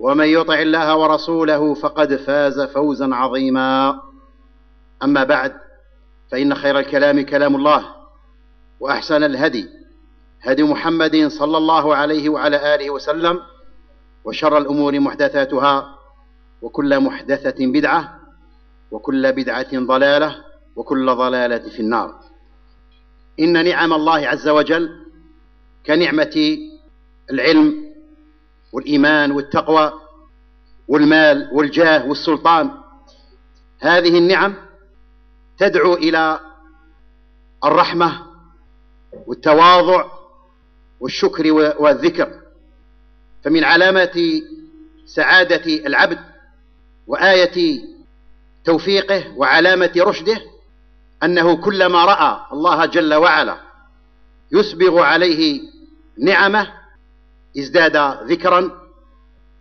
ومن يطع الله ورسوله فقد فاز فوزا عظيما. أما بعد فإن خير الكلام كلام الله وأحسن الهدي هدي محمد صلى الله عليه وعلى آله وسلم وشر الأمور محدثاتها وكل محدثة بدعة وكل بدعة ضلالة وكل ضلالة في النار. إن نعم الله عز وجل كنعمة العلم والإيمان والتقوى والمال والجاه والسلطان. هذه النعم تدعو إلى الرحمة والتواضع والشكر والذكر. فمن علامة سعادة العبد وآية توفيقه وعلامة رشده أنه كلما رأى الله جل وعلا يسبغ عليه نعمه ازداد ذكرا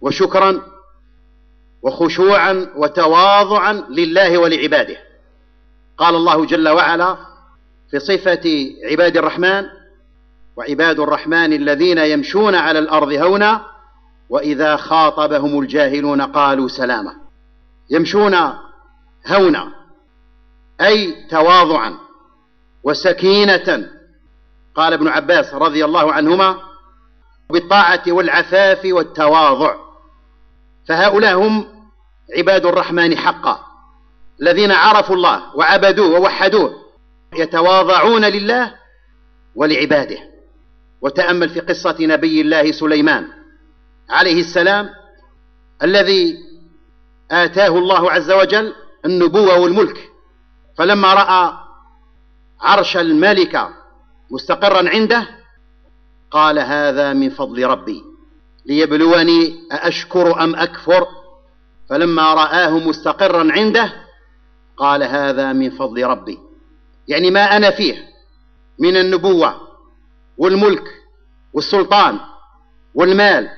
وشكرا وخشوعا وتواضعا لله ولعباده. قال الله جل وعلا في صفة عباد الرحمن وعباد الرحمن الذين يمشون على الأرض هونا وإذا خاطبهم الجاهلون قالوا سلاما. يمشون هونا أي تواضعا وسكينة. قال ابن عباس رضي الله عنهما بالطاعة والعفاف والتواضع. فهؤلاء هم عباد الرحمن حقا الذين عرفوا الله وعبدوه ووحدوه يتواضعون لله ولعباده. وتأمل في قصة نبي الله سليمان عليه السلام الذي آتاه الله عز وجل النبوة والملك. فلما رأى عرش الملكة مستقرا عنده قال هذا من فضل ربي ليبلوني أأشكر أم أكفر؟ فلما رآه مستقرا عنده قال هذا من فضل ربي. يعني ما أنا فيه من النبوة والملك والسلطان والمال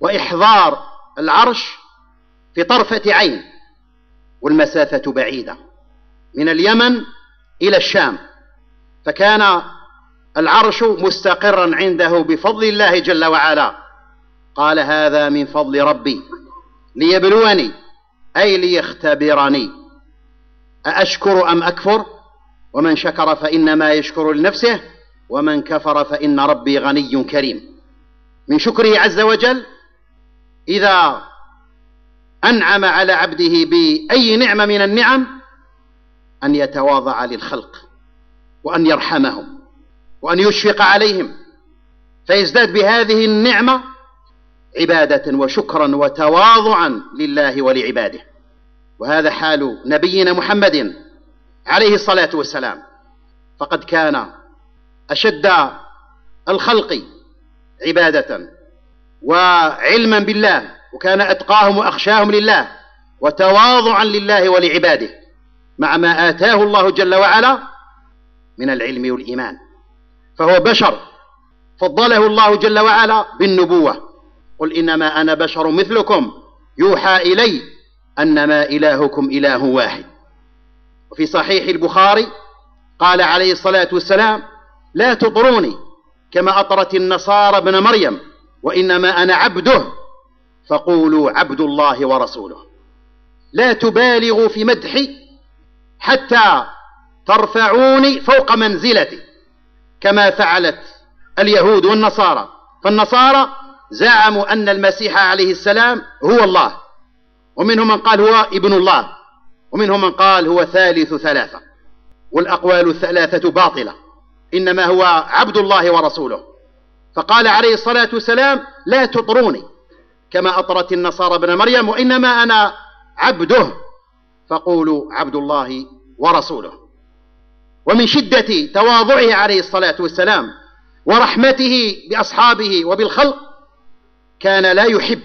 وإحضار العرش في طرفة عين والمسافة بعيدة من اليمن إلى الشام. فكان العرش مستقرا عنده بفضل الله جل وعلا. قال هذا من فضل ربي. ليبلوني أي ليختبرني. أأشكر أم أكفر؟ ومن شكر فإنما يشكر لنفسه ومن كفر فإن ربي غني كريم. من شكره عز وجل إذا أنعم على عبده بأي نعمة من النعم أن يتواضع للخلق وأن يرحمهم. وأن يشفق عليهم. فيزداد بهذه النعمة عبادة وشكرا وتواضعا لله ولعباده. وهذا حال نبينا محمد عليه الصلاة والسلام. فقد كان أشد الخلق عبادة وعلما بالله وكان أتقاهم وأخشاهم لله وتواضعا لله ولعباده مع ما آتاه الله جل وعلا من العلم والإيمان. فهو بشر. فضله الله جل وعلا بالنبوة. قل إنما أنا بشر مثلكم. يوحى إلي أنما إلهكم إله واحد. وفي صحيح البخاري قال عليه الصلاة والسلام لا تطروني كما أطرت النصارى ابن مريم وإنما أنا عبده فقولوا عبد الله ورسوله. لا تبالغوا في مدحي حتى ترفعوني فوق منزلتي. كما فعلت اليهود والنصارى. فالنصارى زعموا أن المسيح عليه السلام هو الله. ومنهم من قال هو ابن الله. ومنهم من قال هو ثالث ثلاثة. والأقوال الثلاثة باطلة. إنما هو عبد الله ورسوله. فقال عليه الصلاة والسلام لا تطروني. كما أطرت النصارى ابن مريم وإنما أنا عبده. فقولوا عبد الله ورسوله. ومن شدة تواضعه عليه الصلاة والسلام ورحمته بأصحابه وبالخلق كان لا يحب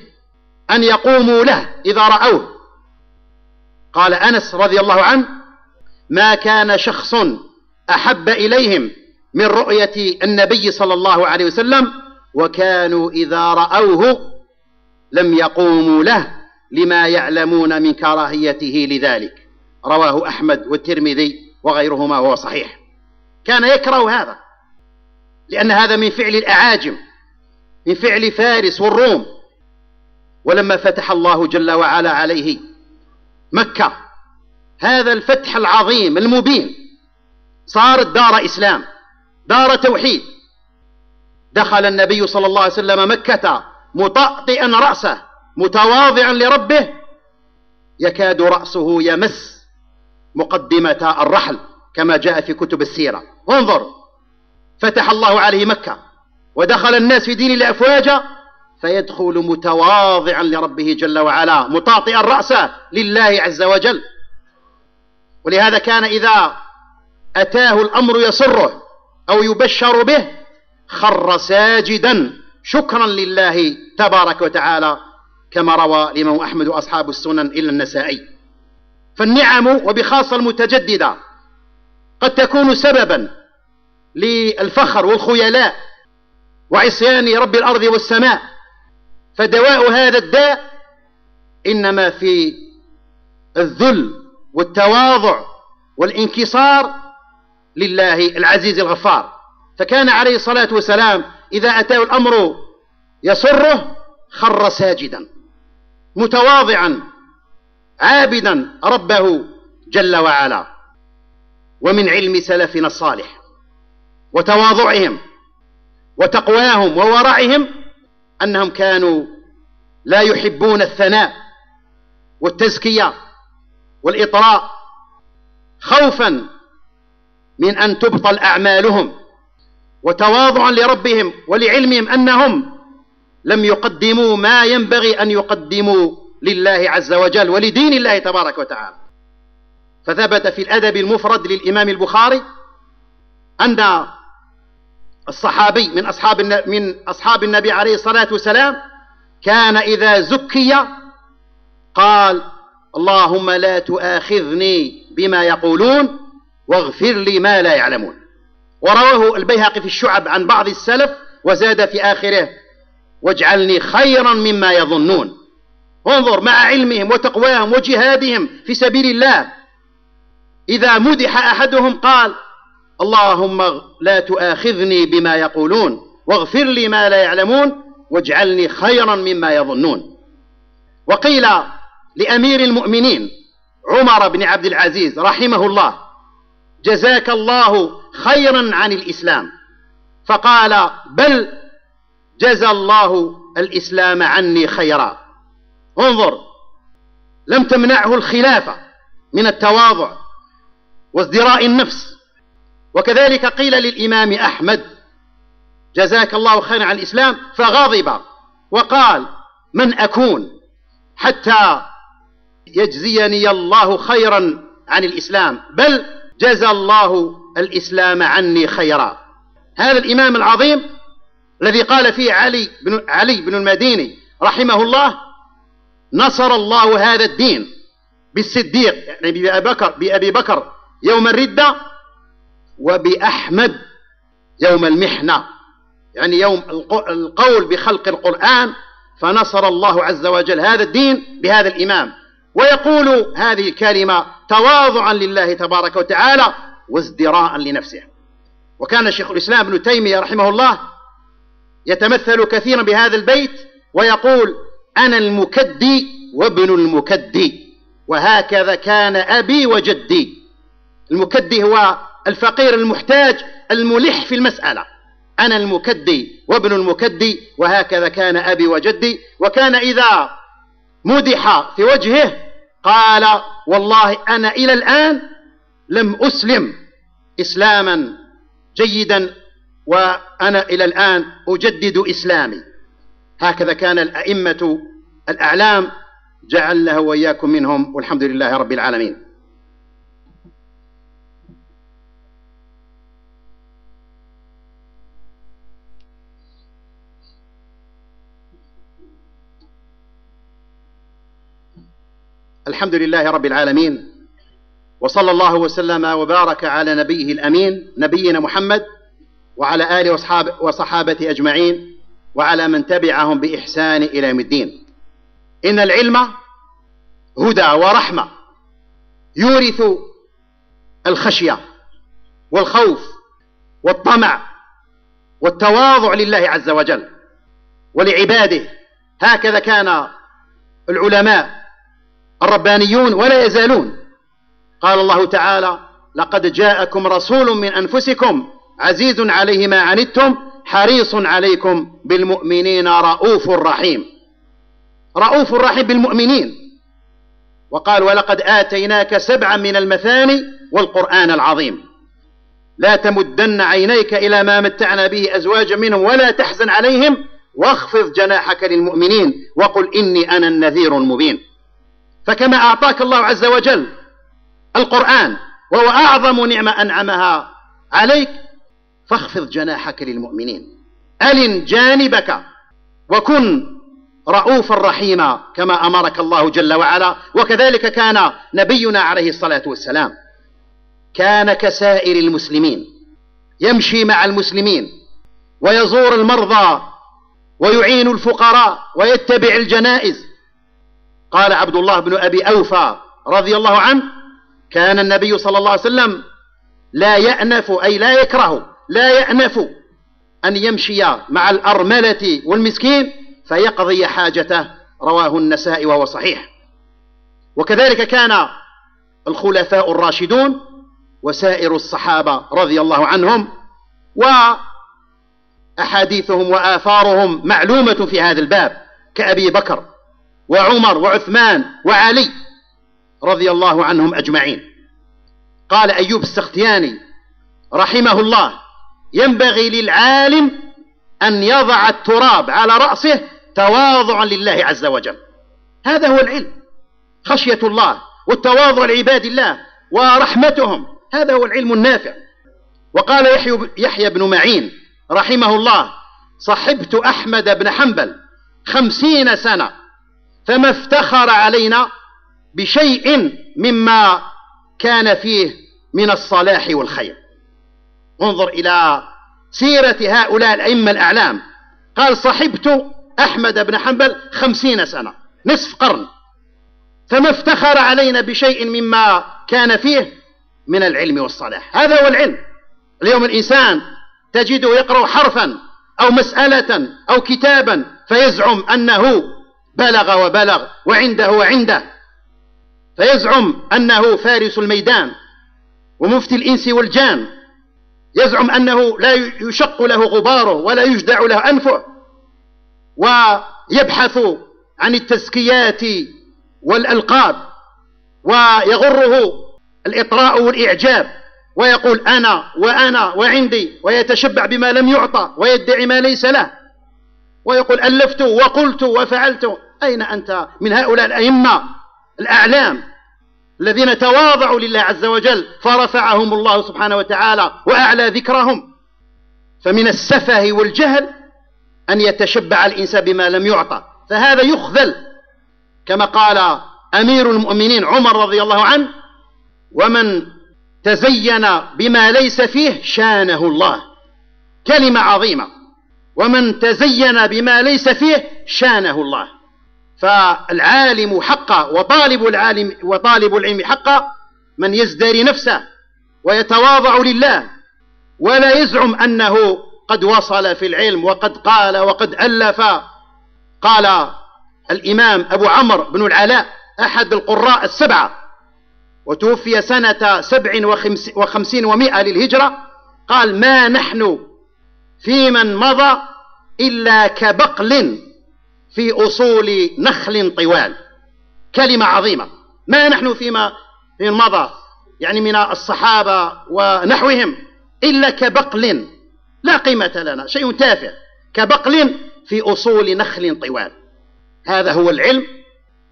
أن يقوموا له إذا رأوه. قال أنس رضي الله عنه ما كان شخص أحب إليهم من رؤية النبي صلى الله عليه وسلم وكانوا إذا رأوه لم يقوموا له لما يعلمون من كراهيته لذلك رواه أحمد والترمذي. وغيرهما وهو صحيح. كان يكره هذا لأن هذا من فعل الأعاجم من فعل فارس والروم. ولما فتح الله جل وعلا عليه مكة هذا الفتح العظيم المبين صارت دار إسلام دار توحيد. دخل النبي صلى الله عليه وسلم مكة مطأطئا رأسه متواضعا لربه يكاد رأسه يمس مقدمة الرحل كما جاء في كتب السيرة. انظر فتح الله عليه مكة ودخل الناس في دين الله أفواجا فيدخل متواضعا لربه جل وعلا مطاطئا رأسه لله عز وجل. ولهذا كان إذا أتاه الأمر يسره أو يبشر به خر ساجدا شكرا لله تبارك وتعالى كما روى الإمام أحمد وأصحاب السنن إلا النسائي. فالنعم وبخاصة المتجددة قد تكون سببا للفخر والخيلاء وعصيان رب الأرض والسماء. فدواء هذا الداء إنما في الذل والتواضع والانكسار لله العزيز الغفار. فكان عليه الصلاة والسلام إذا أتاه الأمر يسره خر ساجدا متواضعا عابدا ربه جل وعلا ومن علم سلفنا الصالح وتواضعهم وتقواهم وورعهم أنهم كانوا لا يحبون الثناء والتزكية والإطراء خوفا من أن تبطل أعمالهم وتواضعا لربهم ولعلمهم أنهم لم يقدموا ما ينبغي أن يقدموا لله عز وجل ولدين الله تبارك وتعالى. فثبت في الأدب المفرد للإمام البخاري أن الصحابي من أصحاب من أصحاب النبي عليه الصلاة والسلام كان إذا زكي قال اللهم لا تؤاخذني بما يقولون واغفر لي ما لا يعلمون. ورواه البيهقي في الشعب عن بعض السلف وزاد في آخره واجعلني خيرا مما يظنون. انظر مع علمهم وتقواهم وجهادهم في سبيل الله. إذا مدح أحدهم قال اللهم لا تؤاخذني بما يقولون واغفر لي ما لا يعلمون واجعلني خيرا مما يظنون. وقيل لأمير المؤمنين عمر بن عبد العزيز رحمه الله جزاك الله خيرا عن الإسلام. فقال بل جزى الله الإسلام عني خيرا. انظر لم تمنعه الخلافة من التواضع وازدراء النفس. وكذلك قيل للإمام أحمد جزاك الله خيرا عن الإسلام فغضب وقال من أكون حتى يجزيني الله خيرا عن الإسلام بل جزى الله الإسلام عني خيرا. هذا الإمام العظيم الذي قال فيه علي بن, علي بن المديني رحمه الله نصر الله هذا الدين بالصديق يعني بأبي بكر, بأبي بكر يوم الردة وبأحمد يوم المحنة. يعني يوم القول بخلق القرآن فنصر الله عز وجل هذا الدين بهذا الإمام. ويقول هذه الكلمة تواضعا لله تبارك وتعالى وازدراء لنفسه. وكان شيخ الإسلام ابن تيمية رحمه الله يتمثل كثيرا بهذا البيت ويقول أنا المكدي وابن المكدي وهكذا كان أبي وجدي. المكدي هو الفقير المحتاج الملح في المسألة. أنا المكدي وابن المكدي وهكذا كان أبي وجدي. وكان إذا مدح في وجهه قال والله أنا إلى الآن لم أسلم إسلاما جيدا وأنا إلى الآن أجدد إسلامي. هكذا كان الأئمة الأعلام جعلنا وإياكم منهم والحمد لله رب العالمين. الحمد لله رب العالمين وصلى الله وسلم وبارك على نبيه الأمين نبينا محمد وعلى آله وصحابه وصحابته أجمعين. وعلى من تبعهم بإحسان إلى يوم الدين. إن العلم هدى ورحمة يورث الخشية والخوف والطمع والتواضع لله عز وجل ولعباده. هكذا كان العلماء الربانيون ولا يزالون. قال الله تعالى لقد جاءكم رسول من أنفسكم عزيز عليه ما عنتم حريص عليكم بالمؤمنين رؤوف رحيم. رؤوف رحيم بالمؤمنين. وقال ولقد آتيناك سبعا من المثاني والقرآن العظيم. لا تمدن عينيك إلى ما متعنا به أزواجا منهم ولا تحزن عليهم واخفض جناحك للمؤمنين وقل إني أنا النذير المبين. فكما أعطاك الله عز وجل القرآن وهو أعظم نعمة أنعمها عليك فاخفض جناحك للمؤمنين. ألن جانبك وكن رؤوفا رحيما كما أمرك الله جل وعلا. وكذلك كان نبينا عليه الصلاة والسلام. كان كسائر المسلمين يمشي مع المسلمين ويزور المرضى ويعين الفقراء ويتبع الجنائز. قال عبد الله بن أبي أوفى رضي الله عنه كان النبي صلى الله عليه وسلم لا يأنف أي لا يكره لا يأنف أن يمشي مع الأرملة والمسكين فيقضي حاجته رواه النسائي وهو صحيح. وكذلك كان الخلفاء الراشدون وسائر الصحابة رضي الله عنهم وأحاديثهم وآثارهم معلومة في هذا الباب كأبي بكر وعمر وعثمان وعلي رضي الله عنهم أجمعين. قال أيوب السختياني رحمه الله ينبغي للعالم أن يضع التراب على رأسه تواضعا لله عز وجل. هذا هو العلم. خشية الله والتواضع لعباد الله ورحمتهم. هذا هو العلم النافع. وقال يحيى, بن معين رحمه الله صحبت أحمد بن حنبل خمسين سنة فما افتخر علينا بشيء مما كان فيه من الصلاح والخير. انظر إلى سيرة هؤلاء الأئمة الأعلام. قال صحبت أحمد بن حنبل خمسين سنة نصف قرن. فما افتخر علينا بشيء مما كان فيه من العلم والصلاح. هذا هو العلم. اليوم الإنسان تجده يقرأ حرفا أو مسألة أو كتابا فيزعم أنه بلغ وبلغ وعنده وعنده. فيزعم أنه فارس الميدان ومفتي الإنس والجان. يزعم أنه لا يشق له غباره ولا يجدع له أنفه ويبحث عن التزكيات والألقاب ويغره الإطراء والإعجاب ويقول أنا وأنا وعندي ويتشبع بما لم يعطى ويدعي ما ليس له ويقول ألفت وقلت وفعلت. أين أنت من هؤلاء الأئمة الأعلام؟ الذين تواضعوا لله عز وجل فرفعهم الله سبحانه وتعالى وأعلى ذكرهم. فمن السفه والجهل أن يتشبع الإنسان بما لم يعطى. فهذا يخذل. كما قال أمير المؤمنين عمر رضي الله عنه ومن تزين بما ليس فيه شانه الله. كلمة عظيمة. ومن تزين بما ليس فيه شانه الله. فالعالم حقا وطالب العالم وطالب العلم حقا من يزدري نفسه ويتواضع لله ولا يزعم أنه قد وصل في العلم وقد قال وقد ألف. قال الإمام أبو عمرو بن العلاء أحد القراء السبعة وتوفي سنة سبع وخمسين ومائة للهجرة. قال ما نحن في من مضى إلا كبقل في أصول نخل طوال. كلمة عظيمة. ما نحن فيما في مضى يعني من الصحابة ونحوهم إلا كبقل. لا قيمة لنا شيء تافه. كبقل في أصول نخل طوال. هذا هو العلم.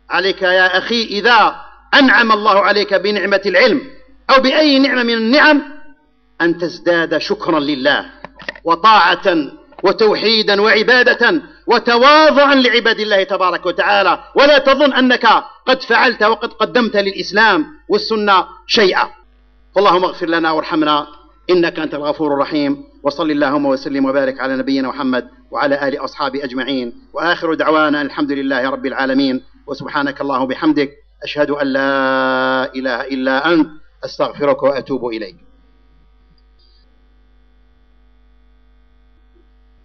عليك يا أخي إذا أنعم الله عليك بنعمة العلم أو بأي نعمة من النعم أن تزداد شكرا لله وطاعة وتوحيدا وعبادة وتواضعا لعباد الله تبارك وتعالى. ولا تظن أنك قد فعلت وقد قدمت للإسلام والسنة شيئا. فاللهم اغفر لنا وارحمنا. إنك أنت الغفور الرحيم. وصل اللهم وسلم وبارك على نبينا محمد وعلى آل أصحابه أجمعين. وآخر دعوانا الحمد لله رب العالمين. وسبحانك اللهم وبحمدك أشهد أن لا إله إلا أنت. أستغفرك وأتوب إليك.